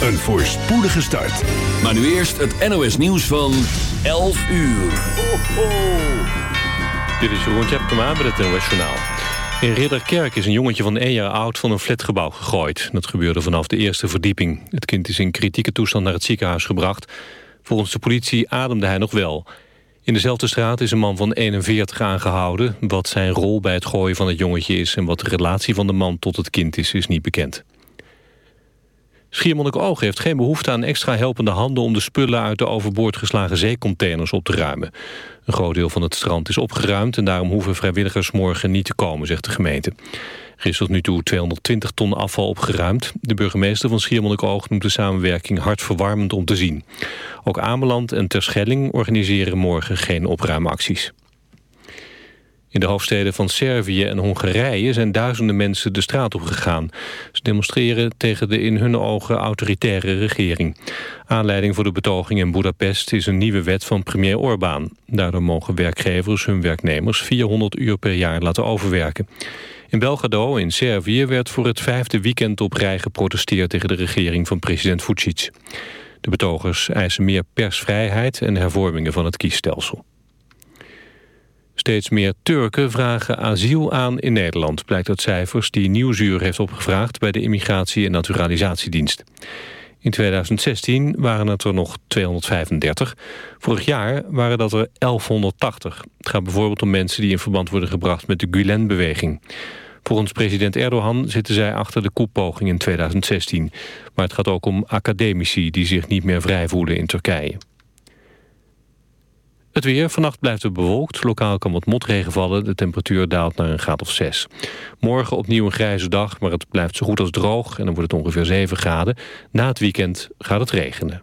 een voorspoedige start. Maar nu eerst het NOS nieuws van 11 uur. Ho, ho. Dit is Jeroen Tjepkema met het NOS Journaal. In Ridderkerk is een jongetje van één jaar oud van een flatgebouw gegooid. Dat gebeurde vanaf de eerste verdieping. Het kind is in kritieke toestand naar het ziekenhuis gebracht. Volgens de politie ademde hij nog wel. In dezelfde straat is een man van 41 aangehouden. Wat zijn rol bij het gooien van het jongetje is... en wat de relatie van de man tot het kind is, is niet bekend. Schiermonnikoog heeft geen behoefte aan extra helpende handen... om de spullen uit de overboord geslagen zeecontainers op te ruimen. Een groot deel van het strand is opgeruimd... en daarom hoeven vrijwilligers morgen niet te komen, zegt de gemeente. Er is tot nu toe 220 ton afval opgeruimd. De burgemeester van Schiermonnikoog noemt de samenwerking hartverwarmend om te zien. Ook Ameland en Terschelling organiseren morgen geen opruimacties. In de hoofdsteden van Servië en Hongarije zijn duizenden mensen de straat op gegaan. Ze demonstreren tegen de in hun ogen autoritaire regering. Aanleiding voor de betoging in Budapest is een nieuwe wet van premier Orbán. Daardoor mogen werkgevers hun werknemers 400 uur per jaar laten overwerken. In Belgrado in Servië werd voor het vijfde weekend op rij geprotesteerd tegen de regering van president Vucic. De betogers eisen meer persvrijheid en hervormingen van het kiesstelsel. Steeds meer Turken vragen asiel aan in Nederland... blijkt uit cijfers die Nieuwsuur heeft opgevraagd... bij de Immigratie- en Naturalisatiedienst. In 2016 waren het er nog 235. Vorig jaar waren dat er 1180. Het gaat bijvoorbeeld om mensen die in verband worden gebracht... met de Gulen-beweging. Volgens president Erdogan zitten zij achter de koepoging in 2016. Maar het gaat ook om academici die zich niet meer vrij voelen in Turkije. Het weer, vannacht blijft het bewolkt. Lokaal kan wat motregen vallen. De temperatuur daalt naar een graad of 6. Morgen opnieuw een grijze dag, maar het blijft zo goed als droog. En dan wordt het ongeveer 7 graden. Na het weekend gaat het regenen.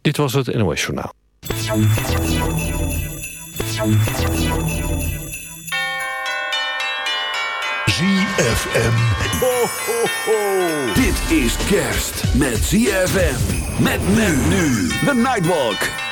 Dit was het NOS Journaal. ZFM. Ho, ho, ho. Dit is kerst met ZFM. Met men nu. The Nightwalk.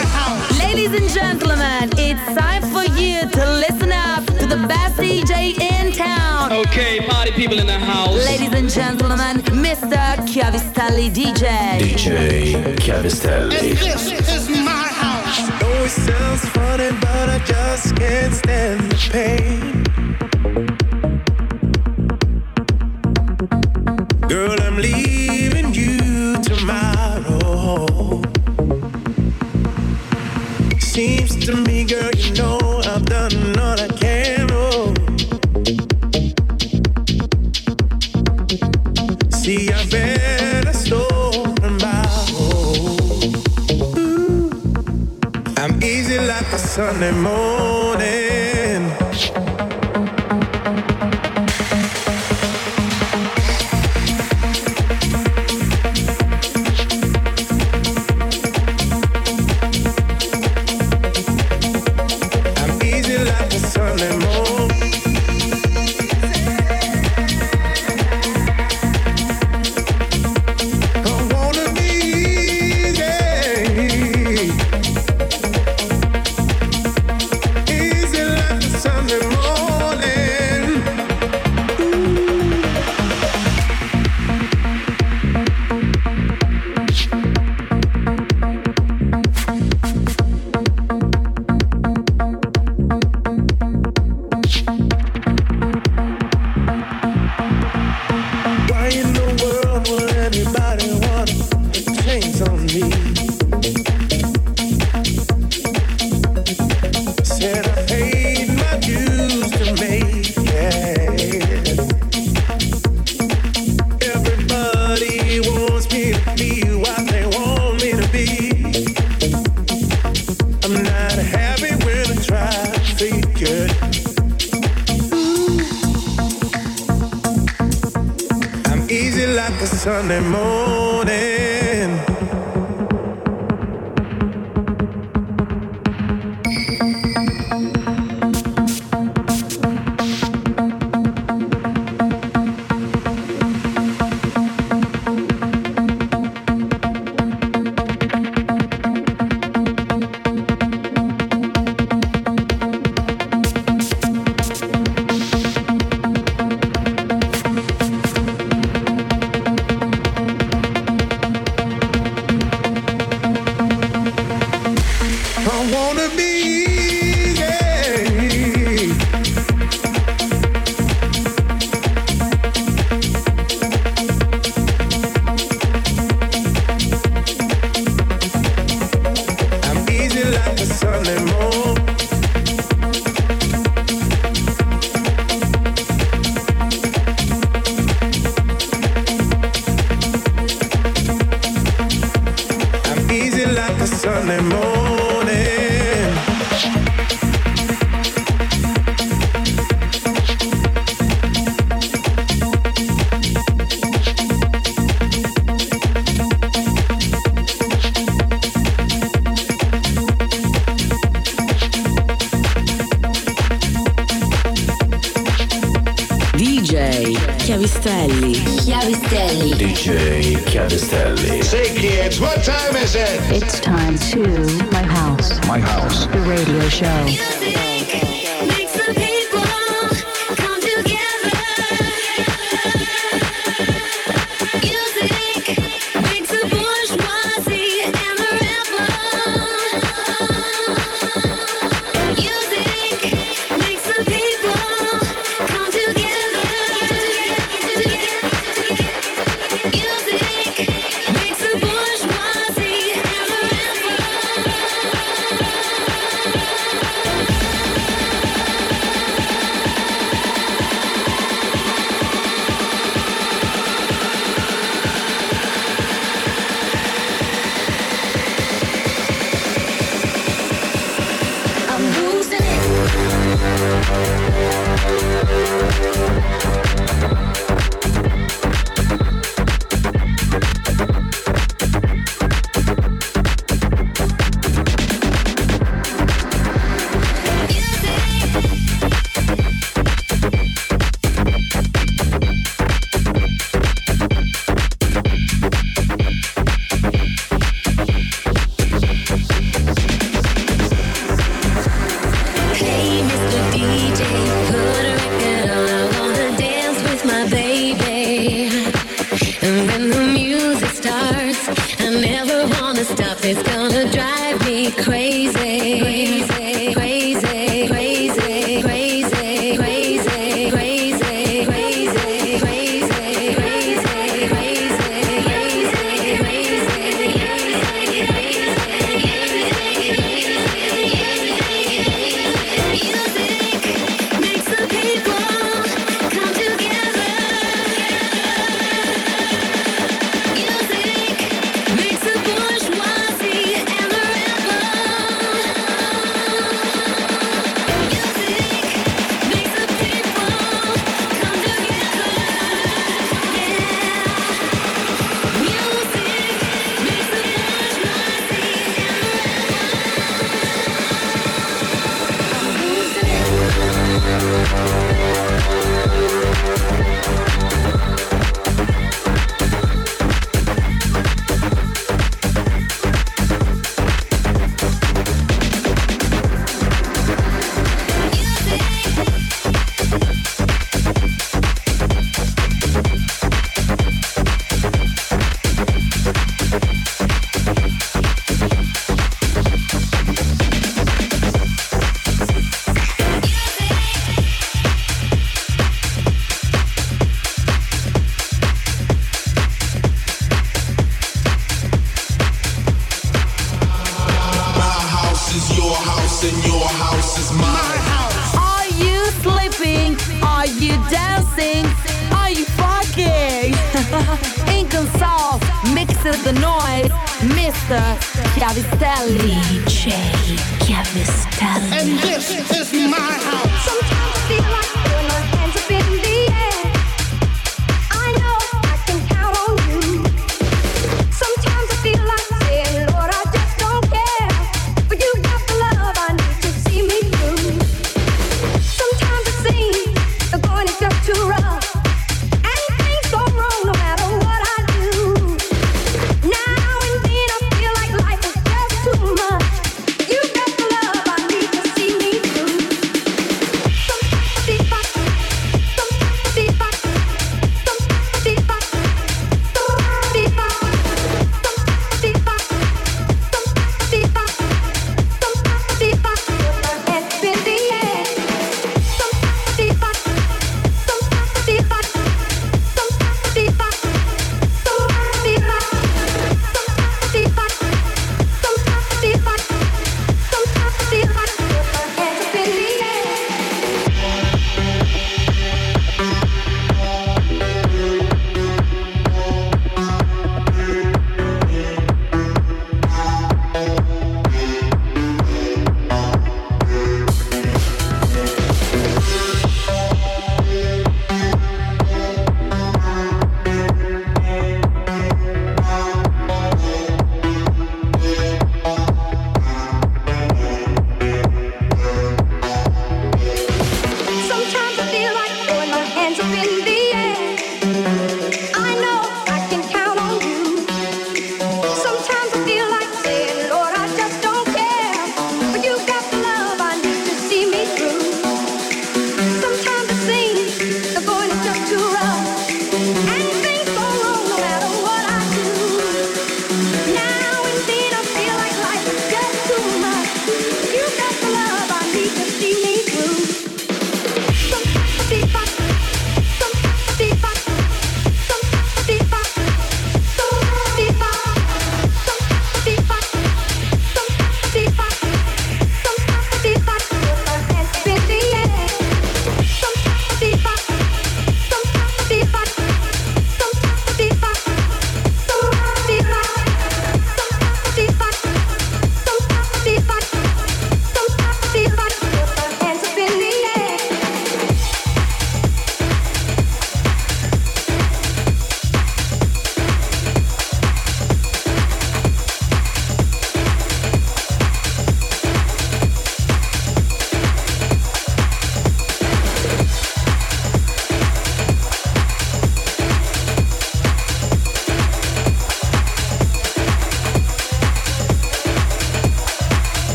House. Ladies and gentlemen, it's time for you to listen up to the best DJ in town. Okay, party people in the house. Ladies and gentlemen, Mr. Chiavistelli DJ. DJ Chiavistelli. This is my house. know it sounds funny, but I just can't stand the pain. Girl, I'm leaving Sunday morning.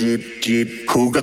jeep, jeep, who got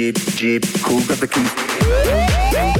Jeep, Jeep, who got the keys?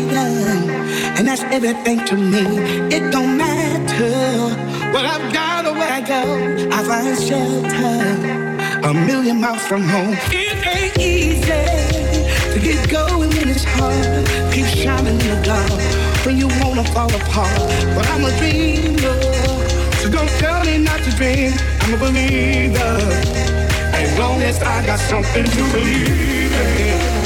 and that's everything to me. It don't matter what I've got or where I go, I find shelter a million miles from home. It ain't easy to get going when it's hard. Keep shining in the dark when you wanna fall apart. But I'm a dreamer, so don't tell me not to dream. I'm a believer as long as I got something to believe in.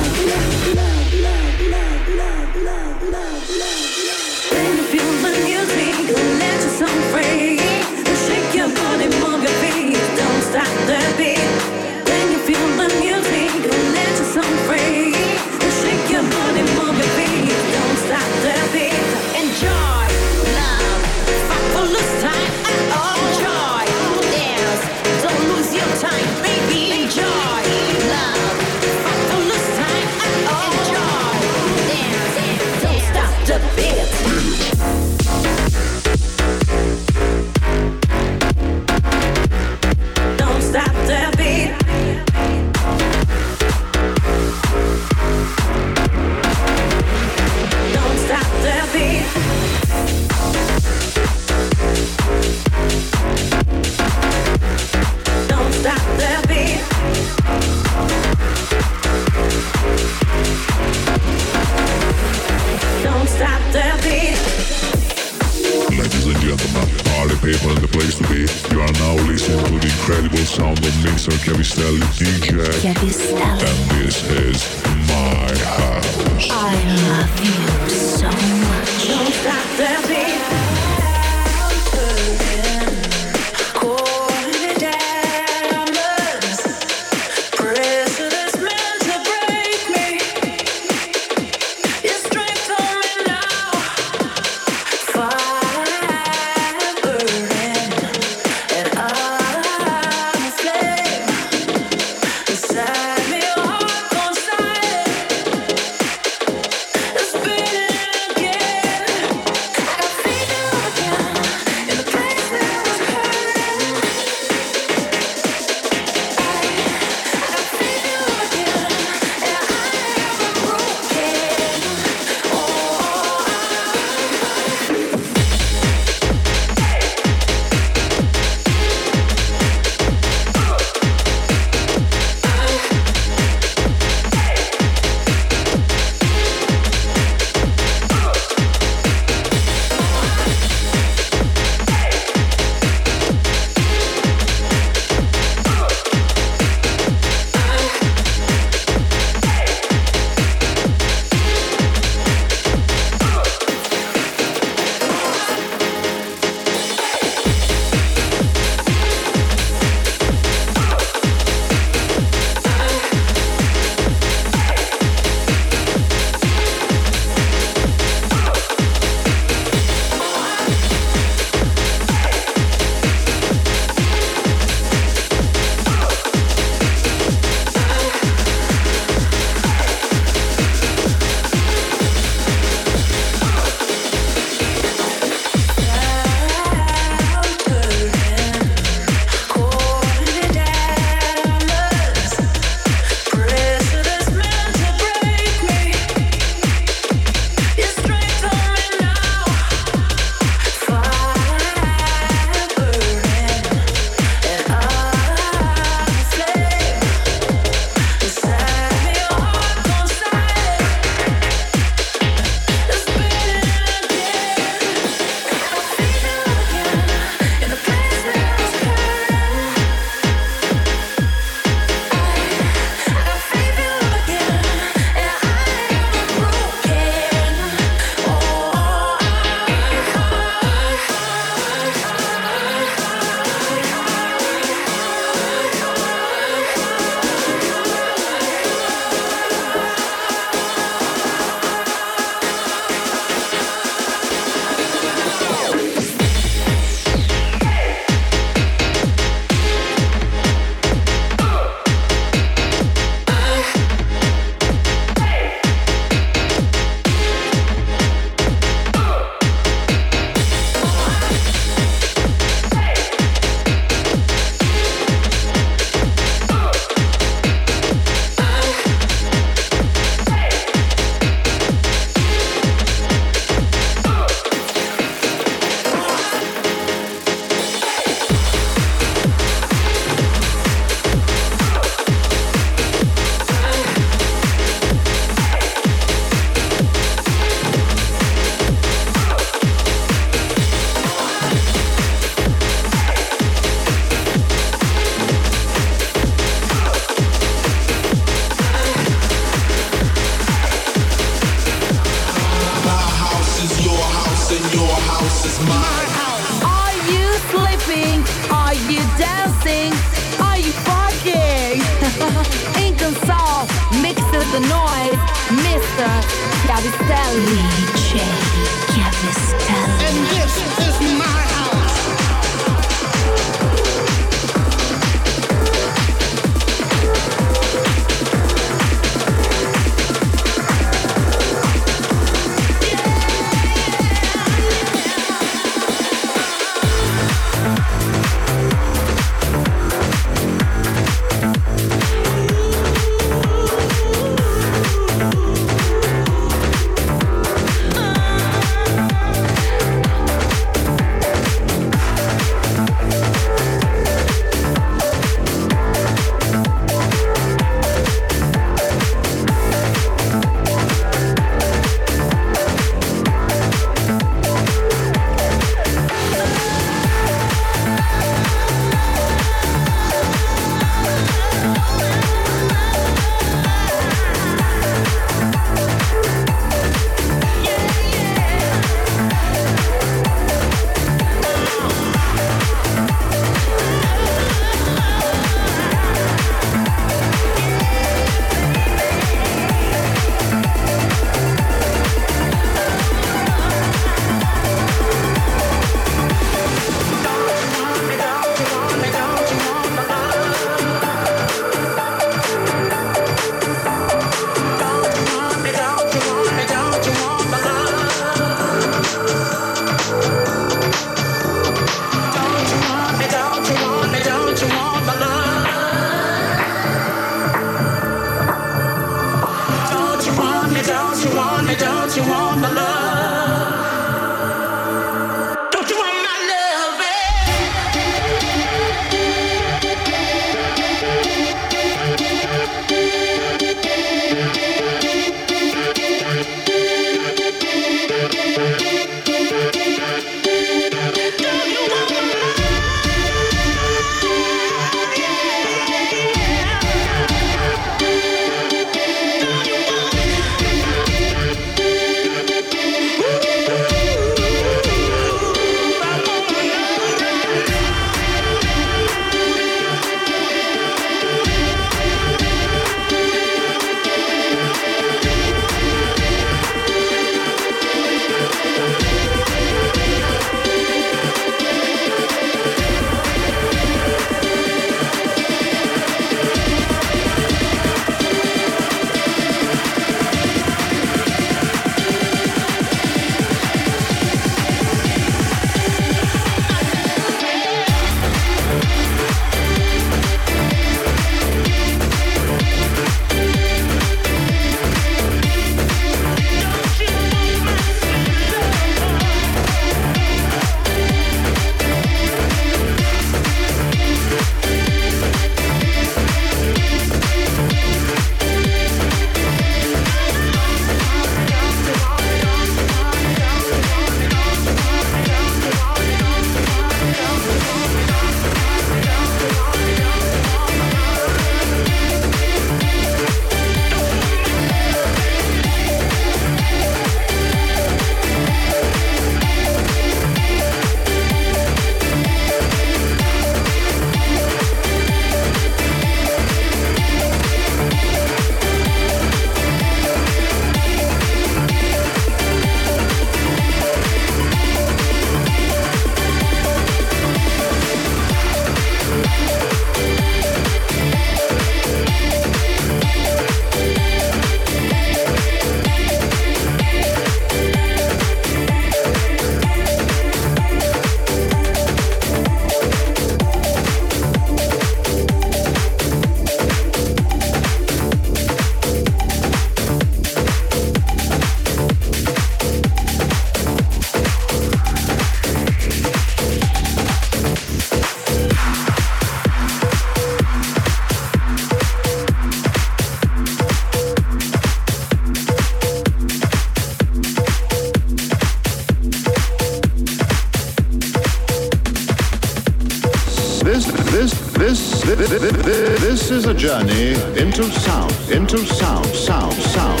Is a journey into sound, into sound, sound, sound.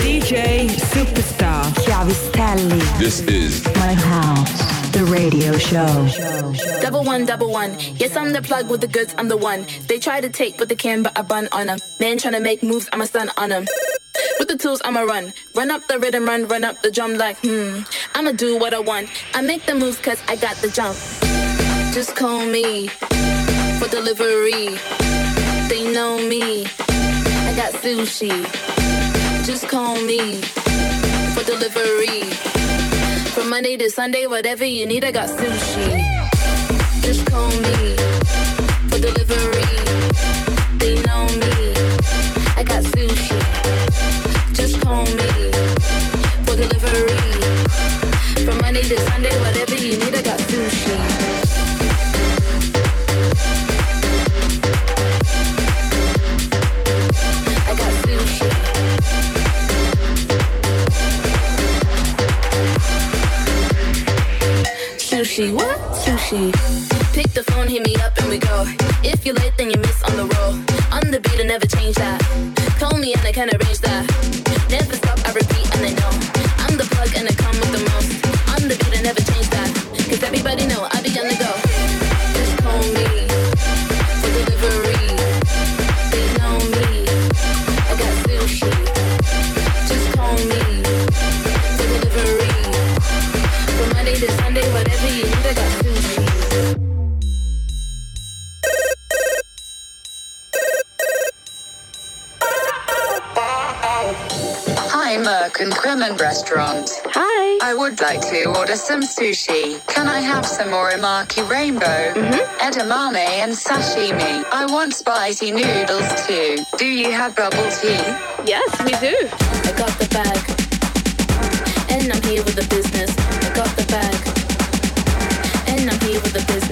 DJ Superstar Chiavistelli. This is My house, the radio show. Double one, double one. Yes, I'm the plug with the goods, I'm the one. They try to take what they can, but I bun on them. Man trying to make moves, I'm a stun on them. With the tools, I'ma run. Run up the rhythm, run, run up the drum like, hmm. I'ma do what I want. I make the moves cause I got the jump. Just call me for delivery. They know me. I got sushi. Just call me for delivery. From Monday to Sunday, whatever you need, I got sushi. Just call me for delivery. They know me. I got sushi. Just call me for delivery. From Monday to Sunday, whatever Sushi, what? Sushi. Pick the phone, hit me up, and we go. If you're late, then you miss on the roll. On the beat, I never change that. Call me and I can arrange that. Restaurant. Hi. I would like to order some sushi. Can I have some uramaki rainbow, mm-hmm. edamame, and sashimi? I want spicy noodles too. Do you have bubble tea? Yes, we do. I got the bag. And I'm here with the business. I got the bag. And I'm here with the business.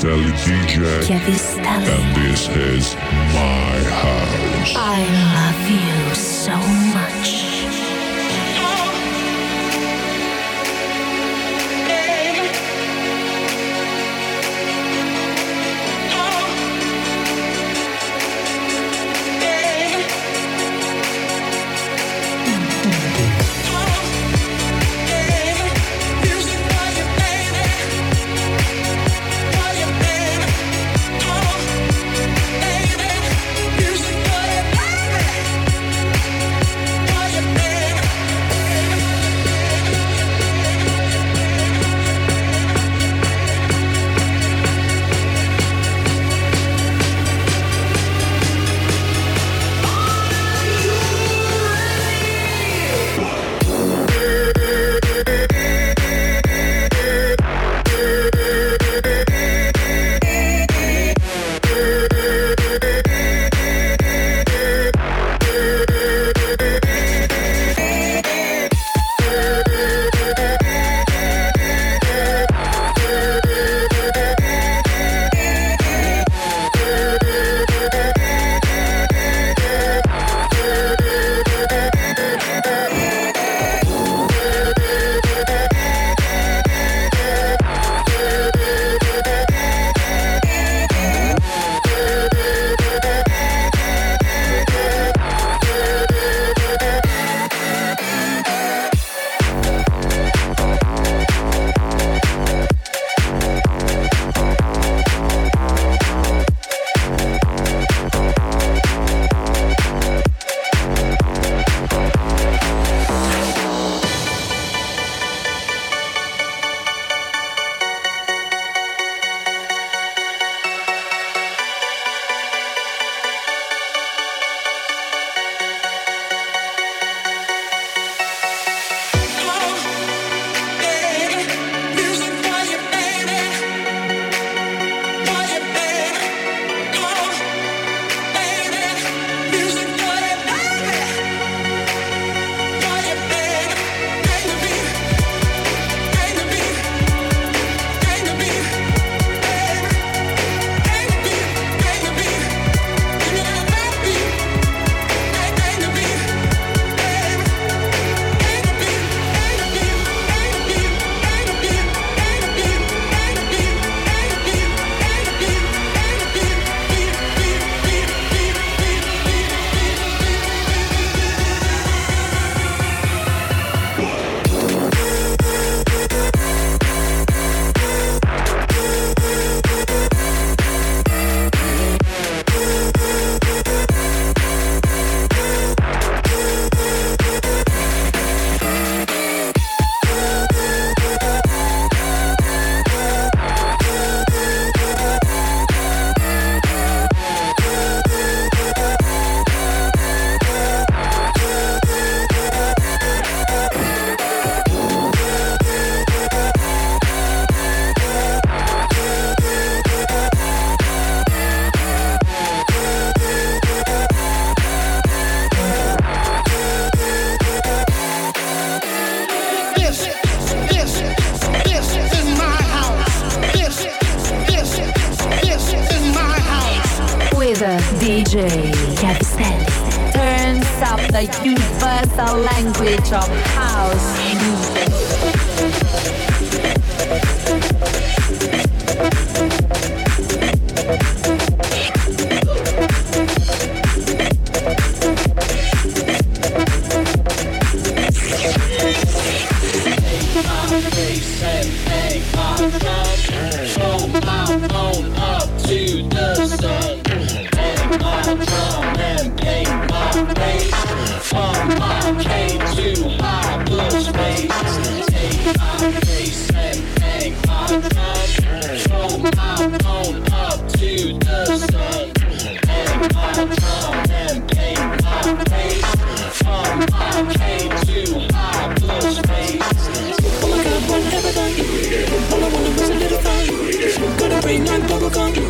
Chiavistelli DJ. Chiavistelli. Going up